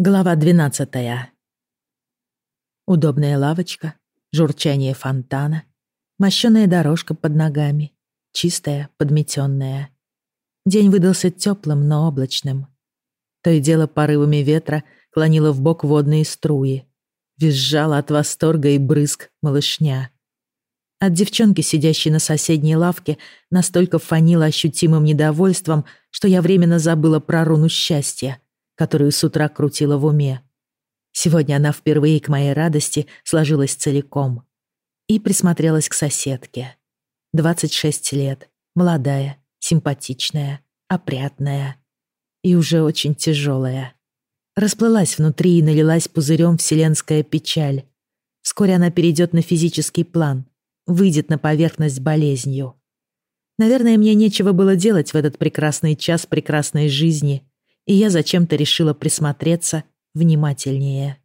Глава 12. Удобная лавочка, журчание фонтана, мощёная дорожка под ногами, чистая, подметённая. День выдался тёплым, но облачным. То и дело порывами ветра клонило в бок водные струи. Визжала от восторга и брызг малышня. От девчонки, сидящей на соседней лавке, настолько фанило ощутимым недовольством, что я временно забыла про руну счастья — которую с утра крутила в уме. Сегодня она впервые к моей радости сложилась целиком. И присмотрелась к соседке. 26 лет, молодая, симпатичная, опрятная и уже очень тяжелая. Расплылась внутри и налилась пузырем вселенская печаль. Вскоре она перейдет на физический план, выйдет на поверхность болезнью. Наверное, мне нечего было делать в этот прекрасный час прекрасной жизни, и я зачем-то решила присмотреться внимательнее.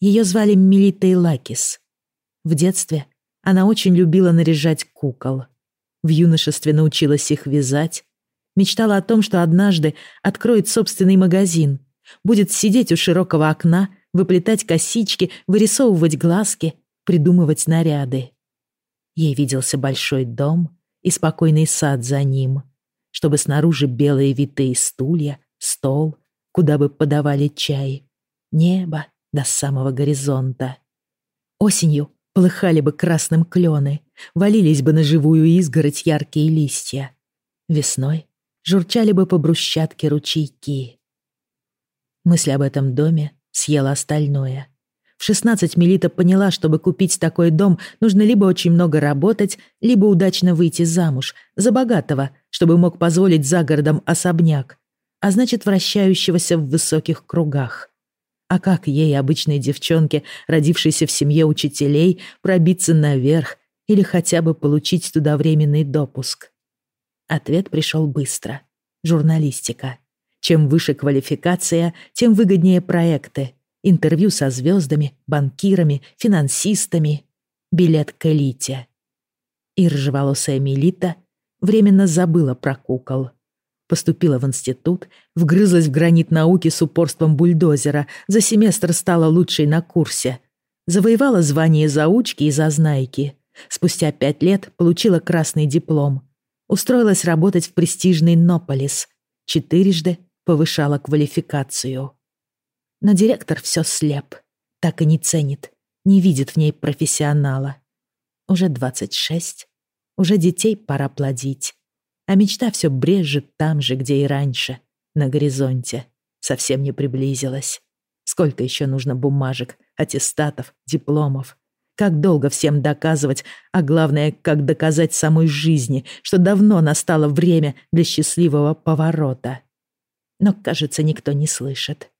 Ее звали Мелитой Лакис. В детстве она очень любила наряжать кукол. В юношестве научилась их вязать. Мечтала о том, что однажды откроет собственный магазин, будет сидеть у широкого окна, выплетать косички, вырисовывать глазки, придумывать наряды. Ей виделся большой дом и спокойный сад за ним, чтобы снаружи белые витые стулья, стол, куда бы подавали чай, небо до самого горизонта. Осенью полыхали бы красным клены, валились бы на живую изгородь яркие листья. Весной журчали бы по брусчатке ручейки. Мысль об этом доме съела остальное. В 16 Мелита поняла, чтобы купить такой дом, нужно либо очень много работать, либо удачно выйти замуж, за богатого, чтобы мог позволить за городом особняк, а значит, вращающегося в высоких кругах. А как ей, обычной девчонке, родившейся в семье учителей, пробиться наверх или хотя бы получить туда временный допуск? Ответ пришел быстро. Журналистика. Чем выше квалификация, тем выгоднее проекты. Интервью со звездами, банкирами, финансистами. Билет к элите. И рыжеволосая Мелита временно забыла про кукол. Поступила в институт, вгрызлась в гранит науки с упорством бульдозера, за семестр стала лучшей на курсе. Завоевала звание заучки и зазнайки. Спустя пять лет получила красный диплом. Устроилась работать в престижный Нополис. Четырежды повышала квалификацию. Но директор все слеп. Так и не ценит, не видит в ней профессионала. Уже двадцать шесть, уже детей пора плодить. А мечта все брежет там же, где и раньше, на горизонте. Совсем не приблизилась. Сколько еще нужно бумажек, аттестатов, дипломов? Как долго всем доказывать, а главное, как доказать самой жизни, что давно настало время для счастливого поворота? Но, кажется, никто не слышит.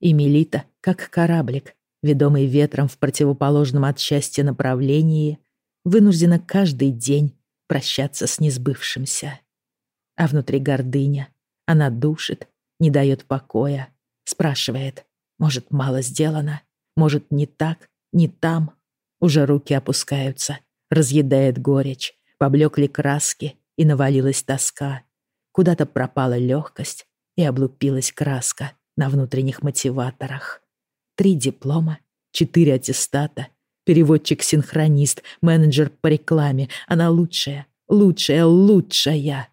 И Мелита, как кораблик, ведомый ветром в противоположном от счастья направлении, вынуждена каждый день прощаться с несбывшимся а внутри гордыня. Она душит, не дает покоя, спрашивает, может, мало сделано, может, не так, не там. Уже руки опускаются, разъедает горечь, поблекли краски и навалилась тоска. Куда-то пропала легкость и облупилась краска на внутренних мотиваторах. Три диплома, четыре аттестата, переводчик-синхронист, менеджер по рекламе. Она лучшая, лучшая, лучшая.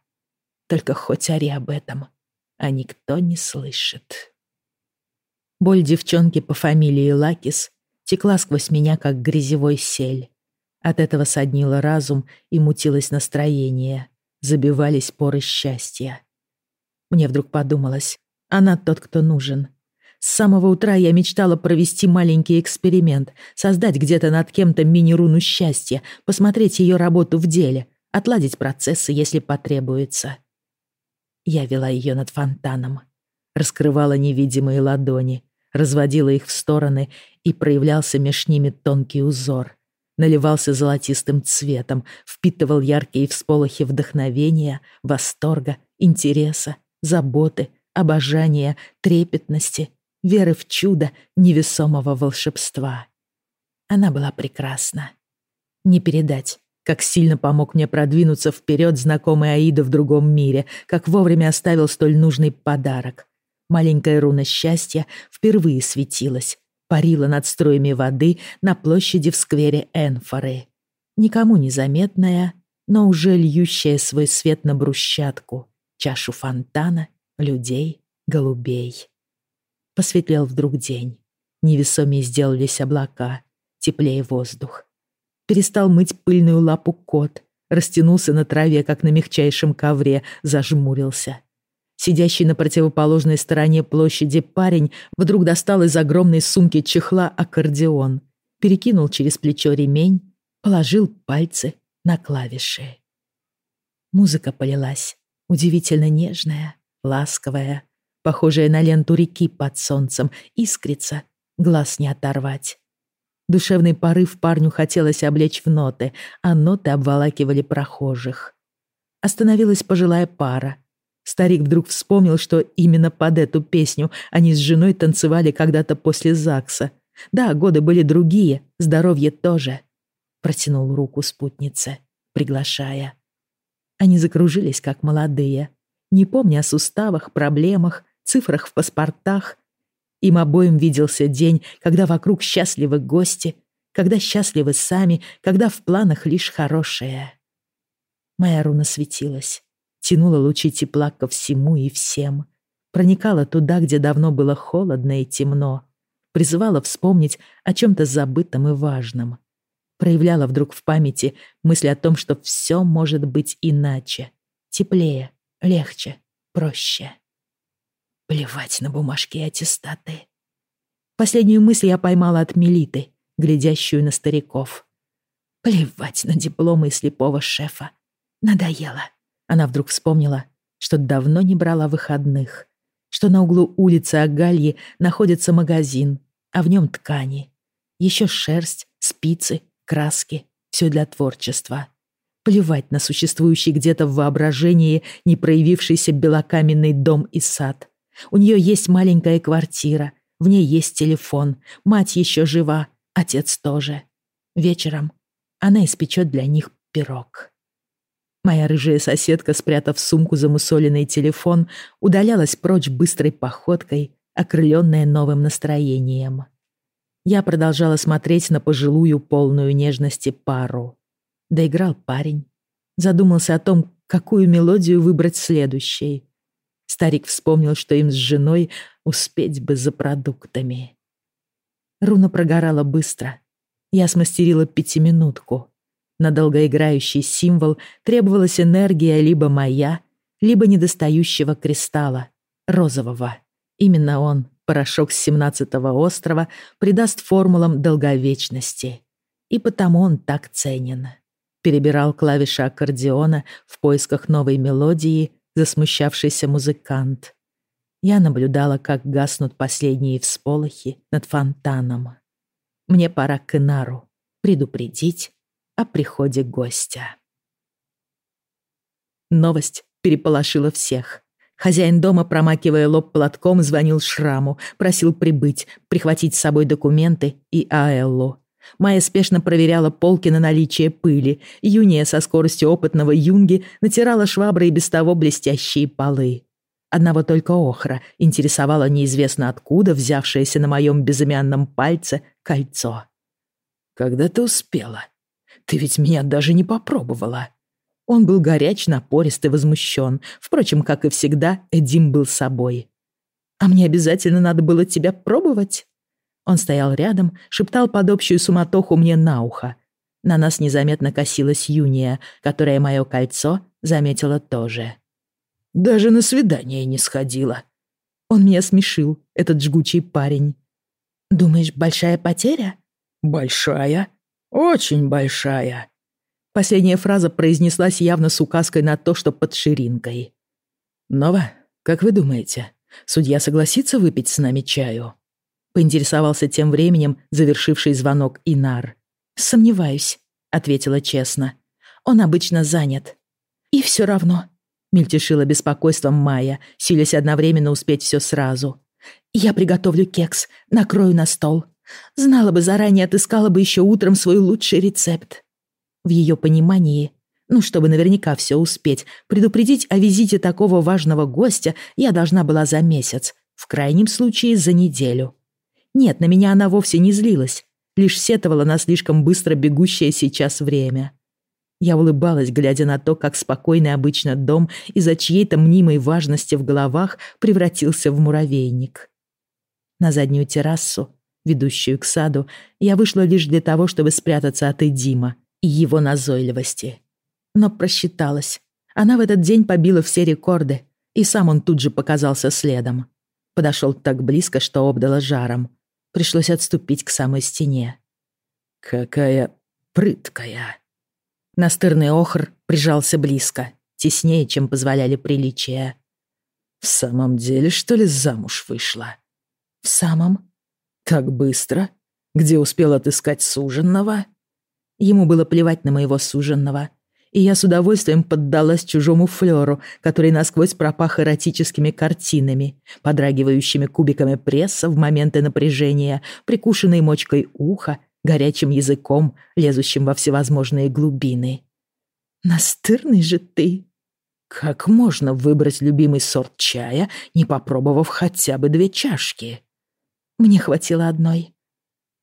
Только хоть ори об этом, а никто не слышит. Боль девчонки по фамилии Лакис текла сквозь меня, как грязевой сель. От этого соднило разум и мутилось настроение. Забивались поры счастья. Мне вдруг подумалось, она тот, кто нужен. С самого утра я мечтала провести маленький эксперимент, создать где-то над кем-то мини-руну счастья, посмотреть ее работу в деле, отладить процессы, если потребуется. Я вела ее над фонтаном, раскрывала невидимые ладони, разводила их в стороны, и проявлялся меж ними тонкий узор. Наливался золотистым цветом, впитывал яркие всполохи вдохновения, восторга, интереса, заботы, обожания, трепетности, веры в чудо невесомого волшебства. Она была прекрасна. Не передать, как сильно помог мне продвинуться вперед знакомый Аида в другом мире, как вовремя оставил столь нужный подарок. Маленькая руна счастья впервые светилась, парила над струями воды на площади в сквере Энфоры. Никому незаметная, но уже льющая свой свет на брусчатку, чашу фонтана, людей, голубей. Посветлел вдруг день. Невесомее сделались облака, теплее воздух. Перестал мыть пыльную лапу кот, растянулся на траве, как на мягчайшем ковре, зажмурился. Сидящий на противоположной стороне площади парень вдруг достал из огромной сумки чехла аккордеон, перекинул через плечо ремень, положил пальцы на клавиши. Музыка полилась, удивительно нежная, ласковая, похожая на ленту реки под солнцем, искрится, глаз не оторвать. Душевный порыв парню хотелось облечь в ноты, а ноты обволакивали прохожих. Остановилась пожилая пара. Старик вдруг вспомнил, что именно под эту песню они с женой танцевали когда-то после ЗАГСа. Да, годы были другие, здоровье тоже. Протянул руку спутнице, приглашая. Они закружились, как молодые, не помня о суставах, проблемах, цифрах в паспортах. Им обоим виделся день, когда вокруг счастливы гости, когда счастливы сами, когда в планах лишь хорошее. Моя руна светилась, тянула лучи тепла ко всему и всем, проникала туда, где давно было холодно и темно, призывала вспомнить о чем-то забытом и важном — проявляла вдруг в памяти мысль о том, что все может быть иначе, теплее, легче, проще. Плевать на бумажки и аттестаты. Последнюю мысль я поймала от Мелиты, глядящую на стариков. Плевать на дипломы слепого шефа. Надоело. Она вдруг вспомнила, что давно не брала выходных, что на углу улицы Агальи находится магазин, а в нем ткани. Еще шерсть, спицы, краски, все для творчества. Плевать на существующий где-то в воображении не проявившийся белокаменный дом и сад. У нее есть маленькая квартира, в ней есть телефон, мать еще жива, отец тоже. Вечером она испечет для них пирог. Моя рыжая соседка, спрятав сумку замусоленный телефон, удалялась прочь быстрой походкой, окрыленная новым настроением. Я продолжала смотреть на пожилую, полную нежности пару. Доиграл парень. Задумался о том, какую мелодию выбрать следующей. Старик вспомнил, что им с женой успеть бы за продуктами. Руна прогорала быстро. Я смастерила пятиминутку. На долгоиграющий символ требовалась энергия либо моя, либо недостающего кристалла, розового. Именно он порошок с семнадцатого острова придаст формулам долговечности. И потому он так ценен. Перебирал клавиши аккордеона в поисках новой мелодии засмущавшийся музыкант. Я наблюдала, как гаснут последние всполохи над фонтаном. Мне пора к Инару предупредить о приходе гостя. Новость переполошила всех. Хозяин дома, промакивая лоб платком, звонил Шраму, просил прибыть, прихватить с собой документы и Аэллу. Майя спешно проверяла полки на наличие пыли. Юния со скоростью опытного юнги натирала шваброй без того блестящие полы. Одного только охра интересовало неизвестно откуда взявшееся на моем безымянном пальце кольцо. «Когда ты успела? Ты ведь меня даже не попробовала», он был горяч, напорист и возмущен. Впрочем, как и всегда, Эдим был собой. «А мне обязательно надо было тебя пробовать?» Он стоял рядом, шептал под общую суматоху мне на ухо. На нас незаметно косилась Юния, которая мое кольцо заметила тоже. «Даже на свидание не сходила». Он меня смешил, этот жгучий парень. «Думаешь, большая потеря?» «Большая, очень большая», Последняя фраза произнеслась явно с указкой на то, что под ширинкой. «Нова, как вы думаете, судья согласится выпить с нами чаю?» Поинтересовался тем временем завершивший звонок Инар. «Сомневаюсь», — ответила честно. «Он обычно занят». «И все равно», — мельтешила беспокойством Майя, силясь одновременно успеть все сразу. «Я приготовлю кекс, накрою на стол. Знала бы заранее, отыскала бы еще утром свой лучший рецепт». В ее понимании, ну, чтобы наверняка все успеть, предупредить о визите такого важного гостя я должна была за месяц, в крайнем случае за неделю. Нет, на меня она вовсе не злилась, лишь сетовала на слишком быстро бегущее сейчас время. Я улыбалась, глядя на то, как спокойный обычно дом из-за чьей-то мнимой важности в головах превратился в муравейник. На заднюю террасу, ведущую к саду, я вышла лишь для того, чтобы спрятаться от Эдима и его назойливости. Но просчиталась. Она в этот день побила все рекорды, и сам он тут же показался следом. Подошел так близко, что обдало жаром. Пришлось отступить к самой стене. «Какая прыткая!» Настырный охр прижался близко, теснее, чем позволяли приличия. «В самом деле, что ли, замуж вышла?» «В самом?» «Так быстро? Где успел отыскать суженного?» Ему было плевать на моего суженного, и я с удовольствием поддалась чужому флёру, который насквозь пропах эротическими картинами, подрагивающими кубиками пресса в моменты напряжения, прикушенной мочкой уха, горячим языком, лезущим во всевозможные глубины. «Настырный же ты!» «Как можно выбрать любимый сорт чая, не попробовав хотя бы две чашки?» «Мне хватило одной.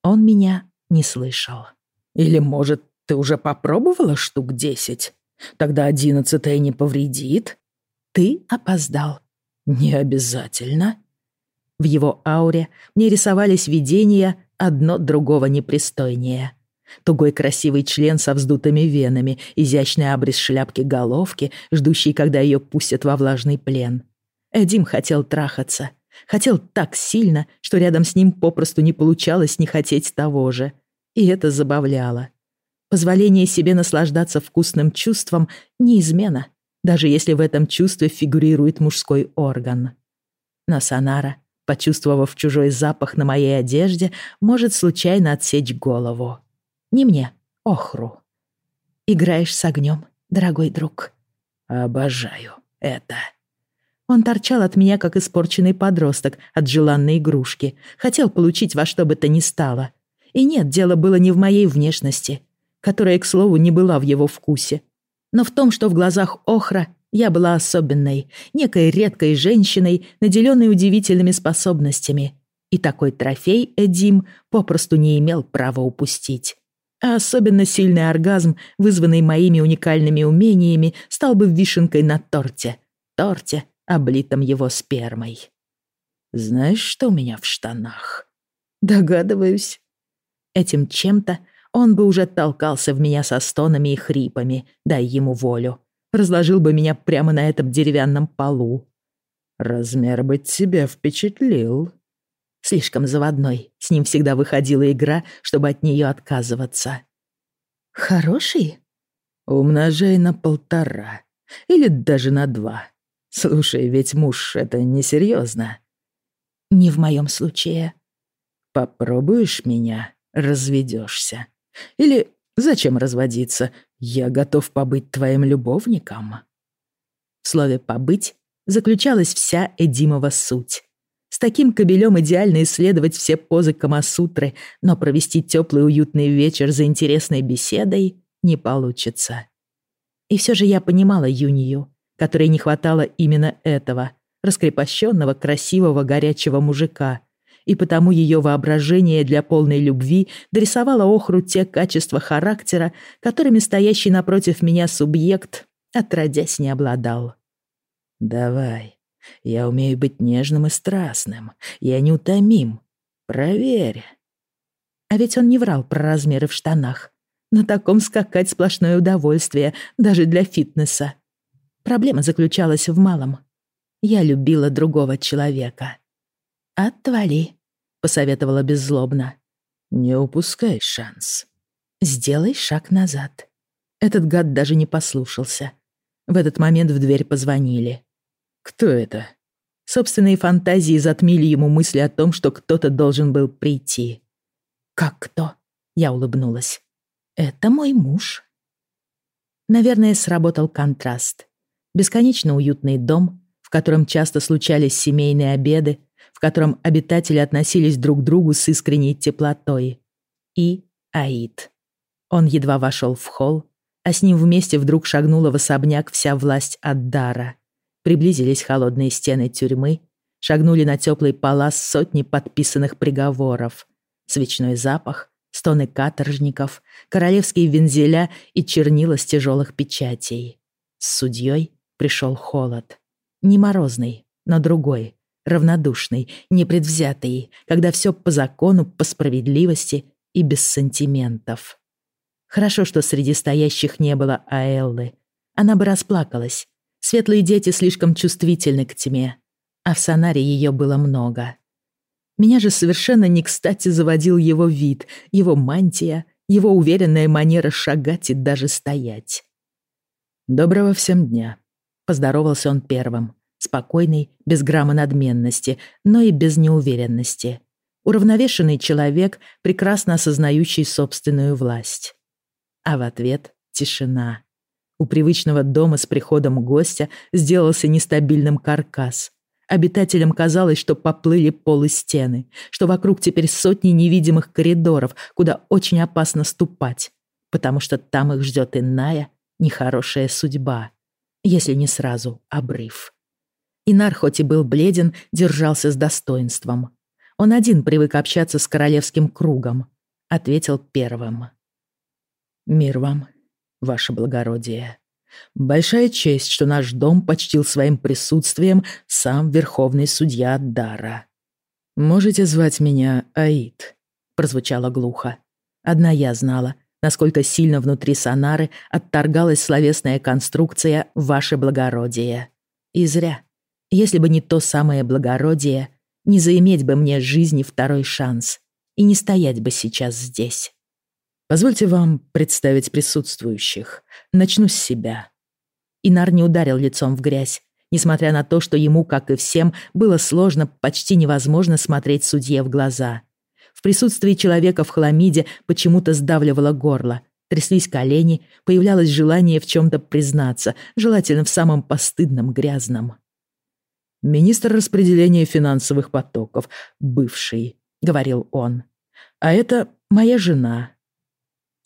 Он меня не слышал». «Или, может, ты уже попробовала штук десять? Тогда одиннадцатая не повредит. Ты опоздал. Не обязательно. В его ауре мне рисовались видения, одно другого непристойнее. Тугой красивый член со вздутыми венами, изящный обрез шляпки головки, ждущий, когда ее пустят во влажный плен. Эдим хотел трахаться. Хотел так сильно, что рядом с ним попросту не получалось не хотеть того же. И это забавляло. Позволение себе наслаждаться вкусным чувством не измена, даже если в этом чувстве фигурирует мужской орган. Но Санара, почувствовав чужой запах на моей одежде, может случайно отсечь голову. Не мне, Охру. Играешь с огнем, дорогой друг. Обожаю это. Он торчал от меня, как испорченный подросток от желанной игрушки. Хотел получить во что бы то ни стало. И нет, дело было не в моей внешности которая, к слову, не была в его вкусе. Но в том, что в глазах Охра я была особенной, некой редкой женщиной, наделенной удивительными способностями. И такой трофей Эдим попросту не имел права упустить. А особенно сильный оргазм, вызванный моими уникальными умениями, стал бы вишенкой на торте. Торте, облитом его спермой. «Знаешь, что у меня в штанах?» «Догадываюсь». Этим чем-то он бы уже толкался в меня со стонами и хрипами, дай ему волю. Разложил бы меня прямо на этом деревянном полу. Размер бы тебя впечатлил. Слишком заводной. С ним всегда выходила игра, чтобы от нее отказываться. Хороший? Умножай на полтора. Или даже на два. Слушай, ведь муж — это несерьезно. Не в моем случае. Попробуешь меня, разведешься. Или зачем разводиться? Я готов побыть твоим любовником». В слове «побыть» заключалась вся Эдимова суть. С таким кобелем идеально исследовать все позы Камасутры, но провести теплый уютный вечер за интересной беседой не получится. И все же я понимала Юнию, которой не хватало именно этого, раскрепощенного, красивого, горячего мужика, и потому ее воображение для полной любви дорисовало Охру те качества характера, которыми стоящий напротив меня субъект отродясь не обладал. «Давай, я умею быть нежным и страстным, я неутомим. Проверь». А ведь он не врал про размеры в штанах. На таком скакать сплошное удовольствие, даже для фитнеса. Проблема заключалась в малом. Я любила другого человека. «Отвали», — посоветовала беззлобно. «Не упускай шанс. Сделай шаг назад». Этот гад даже не послушался. В этот момент в дверь позвонили. «Кто это?» Собственные фантазии затмили ему мысли о том, что кто-то должен был прийти. «Как кто?» — я улыбнулась. «Это мой муж». Наверное, сработал контраст. Бесконечно уютный дом, в котором часто случались семейные обеды, в котором обитатели относились друг к другу с искренней теплотой. И Аид. Он едва вошел в холл, а с ним вместе вдруг шагнула в особняк вся власть от дара. Приблизились холодные стены тюрьмы, шагнули на теплый палас сотни подписанных приговоров. Свечной запах, стоны каторжников, королевские вензеля и чернила с тяжелых печатей. С судьей пришел холод. Не морозный, но другой, равнодушный, непредвзятый, когда все по закону, по справедливости и без сантиментов. Хорошо, что среди стоящих не было Аэллы. Она бы расплакалась. Светлые дети слишком чувствительны к тьме, а в Сонаре ее было много. Меня же совершенно не кстати заводил его вид, его мантия, его уверенная манера шагать и даже стоять. «Доброго всем дня», — поздоровался он первым, спокойный, без грамма надменности, но и без неуверенности. Уравновешенный человек, прекрасно осознающий собственную власть. А в ответ — тишина. У привычного дома с приходом гостя сделался нестабильным каркас. Обитателям казалось, что поплыли полы стены, что вокруг теперь сотни невидимых коридоров, куда очень опасно ступать, потому что там их ждет иная, нехорошая судьба, если не сразу обрыв. Инар, хоть и был бледен, держался с достоинством. Он один привык общаться с королевским кругом. Ответил первым. «Мир вам, ваше благородие. Большая честь, что наш дом почтил своим присутствием сам верховный судья Дара. Можете звать меня Аид», — прозвучало глухо. Одна я знала, насколько сильно внутри Сонары отторгалась словесная конструкция «Ваше благородие». И зря. Если бы не то самое благородие, не заиметь бы мне жизни второй шанс и не стоять бы сейчас здесь. Позвольте вам представить присутствующих. Начну с себя. Инар не ударил лицом в грязь, несмотря на то, что ему, как и всем, было сложно, почти невозможно смотреть судье в глаза. В присутствии человека в хламиде почему-то сдавливало горло, тряслись колени, появлялось желание в чем-то признаться, желательно в самом постыдном, грязном. «Министр распределения финансовых потоков, бывший», — говорил он. «А это моя жена,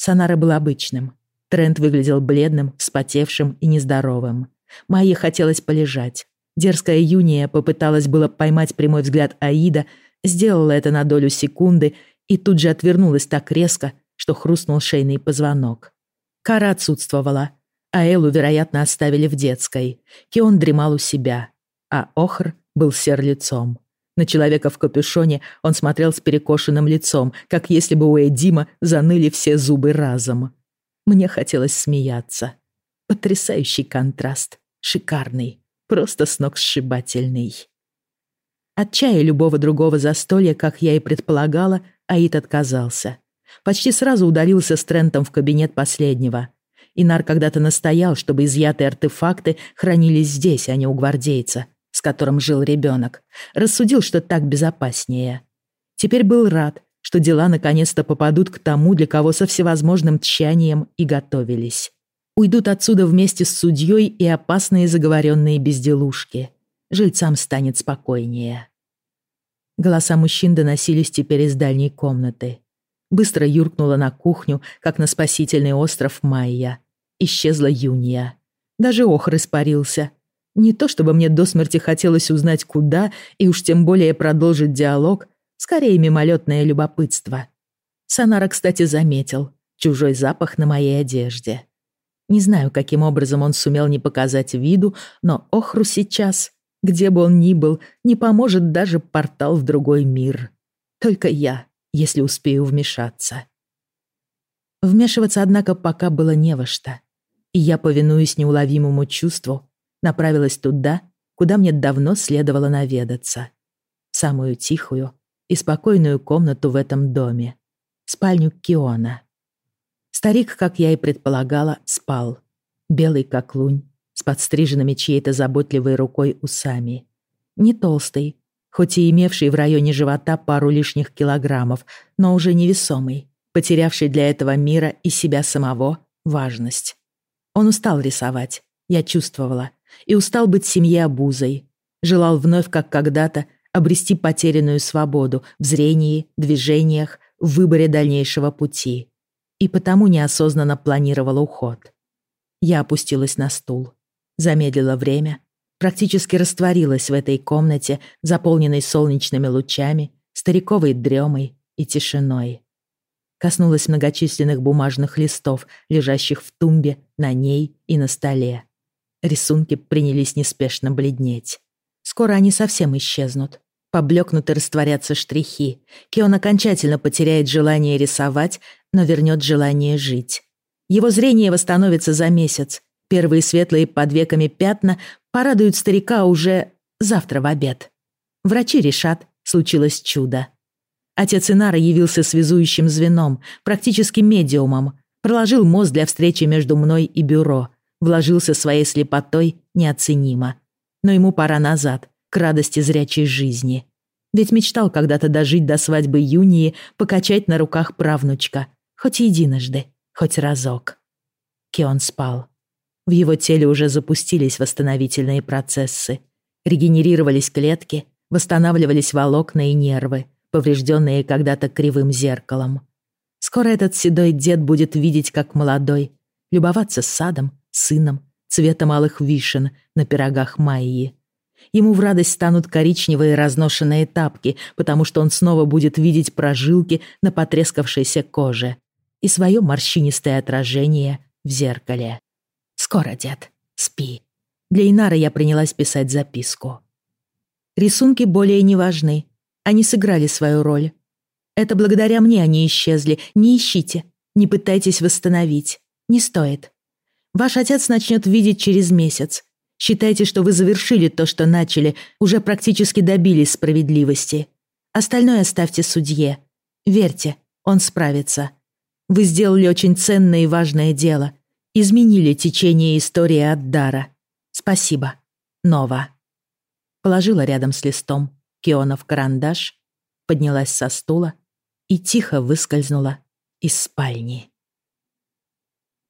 Сонара был обычным. Трент выглядел бледным, вспотевшим и нездоровым. Майе хотелось полежать. Дерзкая Юния попыталась было поймать прямой взгляд Аида, сделала это на долю секунды и тут же отвернулась так резко, что хрустнул шейный позвонок. Кара отсутствовала, а Элу, вероятно, оставили в детской. Кион дремал у себя, а Охр был сер лицом. На человека в капюшоне он смотрел с перекошенным лицом, как если бы у Эдима заныли все зубы разом. Мне хотелось смеяться. Потрясающий контраст. Шикарный. Просто сногсшибательный. От чая любого другого застолья, как я и предполагала, Аид отказался. Почти сразу удалился с Трентом в кабинет последнего. Инар когда-то настоял, чтобы изъятые артефакты хранились здесь, а не у гвардейца, с которым жил ребенок, рассудил, что так безопаснее. Теперь был рад, что дела наконец-то попадут к тому, для кого со всевозможным тщанием и готовились. Уйдут отсюда вместе с судьей и опасные заговоренные безделушки. Жильцам станет спокойнее. Голоса мужчин доносились теперь из дальней комнаты. Быстро юркнула на кухню, как на спасительный остров Майя. Исчезла Юния. Даже Охр испарился — не то чтобы мне до смерти хотелось узнать, куда, и уж тем более продолжить диалог, скорее мимолетное любопытство. Санара, кстати, заметил чужой запах на моей одежде. Не знаю, каким образом он сумел не показать виду, но Охру сейчас, где бы он ни был, не поможет даже портал в другой мир. Только я, если успею вмешаться. Вмешиваться, однако, пока было не во что. И я, повинуясь неуловимому чувству, направилась туда, куда мне давно следовало наведаться. Самую тихую и спокойную комнату в этом доме. Спальню Киона. Старик, как я и предполагала, спал. Белый как лунь, с подстриженными чьей-то заботливой рукой усами. Не толстый, хоть и имевший в районе живота пару лишних килограммов, но уже невесомый, потерявший для этого мира и себя самого важность. Он устал рисовать, я чувствовала, и устал быть семье обузой. Желал вновь, как когда-то, обрести потерянную свободу в зрении, движениях, в выборе дальнейшего пути. И потому неосознанно планировал уход. Я опустилась на стул, замедлила время, практически растворилась в этой комнате, заполненной солнечными лучами, стариковой дремой и тишиной. Коснулась многочисленных бумажных листов, лежащих в тумбе, на ней и на столе. Рисунки принялись неспешно бледнеть. Скоро они совсем исчезнут. Поблекнут и растворятся штрихи. Кион окончательно потеряет желание рисовать, но вернет желание жить. Его зрение восстановится за месяц. Первые светлые под веками пятна порадуют старика уже завтра в обед. Врачи решат, случилось чудо. Отец Инара явился связующим звеном, практически медиумом, проложил мост для встречи между мной и бюро, вложился своей слепотой неоценимо. Но ему пора назад, к радости зрячей жизни. Ведь мечтал когда-то дожить до свадьбы Юнии, покачать на руках правнучка, хоть единожды, хоть разок. Кион спал. В его теле уже запустились восстановительные процессы. Регенерировались клетки, восстанавливались волокна и нервы, поврежденные когда-то кривым зеркалом. Скоро этот седой дед будет видеть, как молодой, любоваться садом, сыном, цветом алых вишен на пирогах Майи. Ему в радость станут коричневые разношенные тапки, потому что он снова будет видеть прожилки на потрескавшейся коже и свое морщинистое отражение в зеркале. «Скоро, дед, спи». Для Инара я принялась писать записку. Рисунки более не важны. Они сыграли свою роль. Это благодаря мне они исчезли. Не ищите. Не пытайтесь восстановить. Не стоит. Ваш отец начнет видеть через месяц. Считайте, что вы завершили то, что начали, уже практически добились справедливости. Остальное оставьте судье. Верьте, он справится. Вы сделали очень ценное и важное дело. Изменили течение истории от дара. Спасибо. Нова. Положила рядом с листом Кионов карандаш, поднялась со стула и тихо выскользнула из спальни.